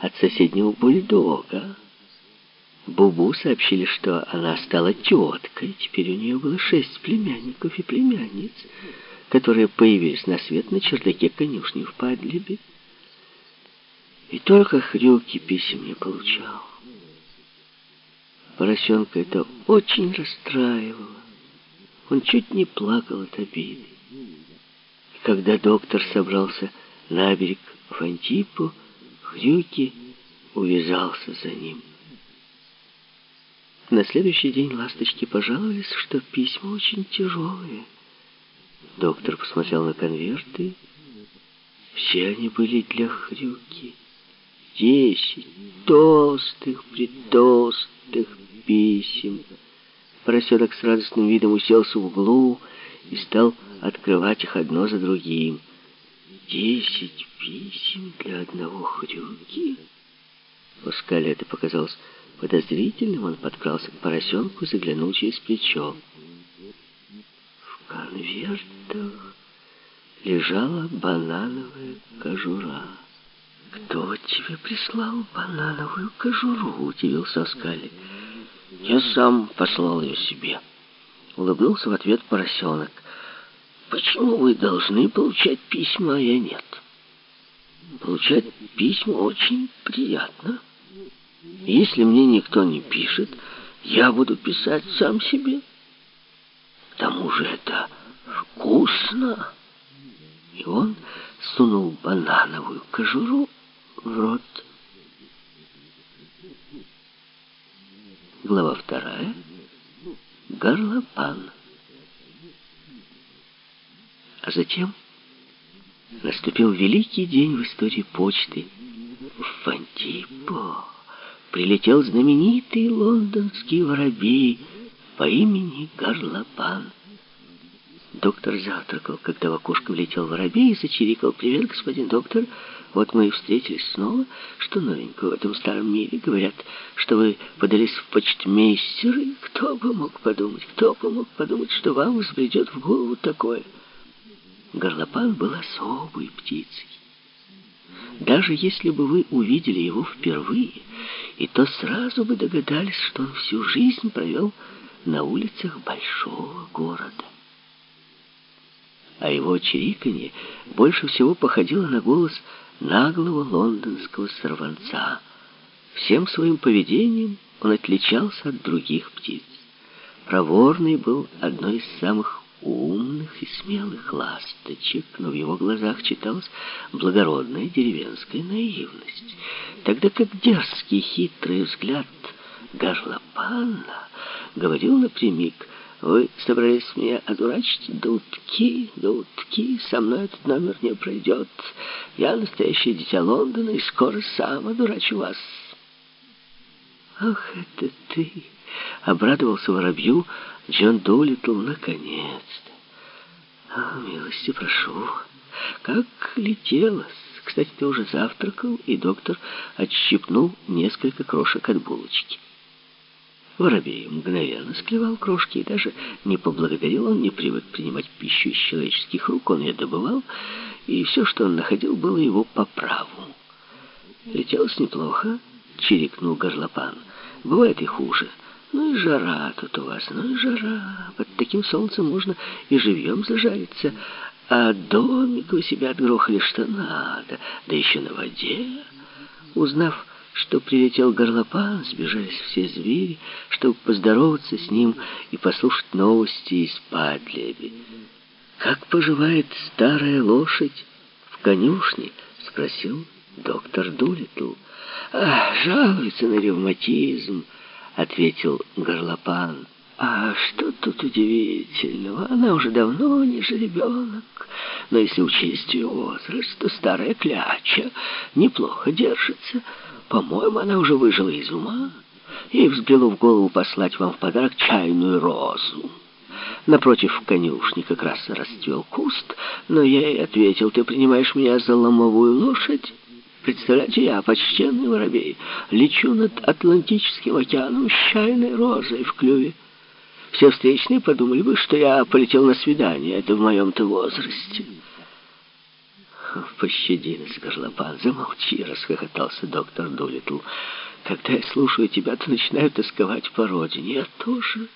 от соседнего бульдога. Бубу сообщили, что она стала теткой. Теперь у нее было шесть племянников и племянниц, которые появились на свет на чердаке конюшни в Падлибе. И только Хрюки писем не получал. Поросенка это очень расстраивало. Он чуть не плакал от обиды. И когда доктор собрался на берег в Антипу, Хрюки увязался за ним. На следующий день ласточки пожаловались, что письма очень тяжелые. Доктор посмотрел на конверты. Все они были для Хрюки. Десять толстых, притолстых писем. Поросенок с радостным видом уселся в углу и стал открывать их одно за другим. Десять писем для одного Хрюки? Паскале это показалось подозрительным. Он подкрался к поросенку заглянул через плечо. В конвертах лежала банановая кожура. «Кто тебе прислал банановую кожуру?» — удивился Скали. «Я сам послал ее себе». Улыбнулся в ответ поросенок. «Почему вы должны получать письма, а я нет?» «Получать письма очень приятно. Если мне никто не пишет, я буду писать сам себе. К тому же это вкусно». И он сунул банановую кожуру в рот. Глава вторая. Горлопан. А затем наступил великий день в истории почты. В Фантипо прилетел знаменитый лондонский воробей по имени Горлопан. Доктор завтракал, когда в окошко влетел воробей и зачирикал. «Привет, господин доктор!» Вот мы и встретились снова. Что новенького в этом старом мире? Говорят, что вы подались в почтмейстеры. Кто бы мог подумать, кто бы мог подумать, что вам взбредет в голову такое? Горлопан был особой птицей. Даже если бы вы увидели его впервые, и то сразу бы догадались, что он всю жизнь провел на улицах большого города а его чириканье больше всего походило на голос наглого лондонского сорванца. Всем своим поведением он отличался от других птиц. Проворный был одной из самых умных и смелых ласточек, но в его глазах читалась благородная деревенская наивность, тогда как дерзкий хитрый взгляд горлопана говорил напрямик вы собрались меня одурачить? Дудки, дудки, со мной этот номер не пройдет. Я настоящее дитя Лондона и скоро сам одурачу вас. Ах, это ты! Обрадовался воробью Джон Долитл наконец-то. А, милости прошу. Как летелось. Кстати, ты уже завтракал, и доктор отщипнул несколько крошек от булочки. Воробей мгновенно склевал крошки и даже не поблагодарил. Он не привык принимать пищу из человеческих рук, он ее добывал, и все, что он находил, было его по праву. Летелось неплохо, чирикнул горлопан. Бывает и хуже. Ну и жара тут у вас, ну и жара. Под таким солнцем можно и живьем зажариться. А домик у себя отгрохали что надо, да еще на воде. Узнав, что прилетел горлопан, сбежались все звери, чтобы поздороваться с ним и послушать новости из Падлеби. «Как поживает старая лошадь в конюшне?» — спросил доктор Дулитл. «Ах, жалуется на ревматизм», — ответил горлопан. «А что тут удивительного? Она уже давно не же ребенок. Но если учесть ее возраст, то старая кляча неплохо держится». По-моему, она уже выжила из ума. Ей взбрело в голову послать вам в подарок чайную розу. Напротив конюшни как раз расцвел куст, но я ей ответил, ты принимаешь меня за ломовую лошадь? Представляете, я, почтенный воробей, лечу над Атлантическим океаном с чайной розой в клюве. Все встречные подумали бы, что я полетел на свидание, это в моем-то возрасте. Пощади нас, горлопан, замолчи, расхохотался доктор Дулитл. Когда я слушаю тебя, то начинаю тосковать по родине. Я тоже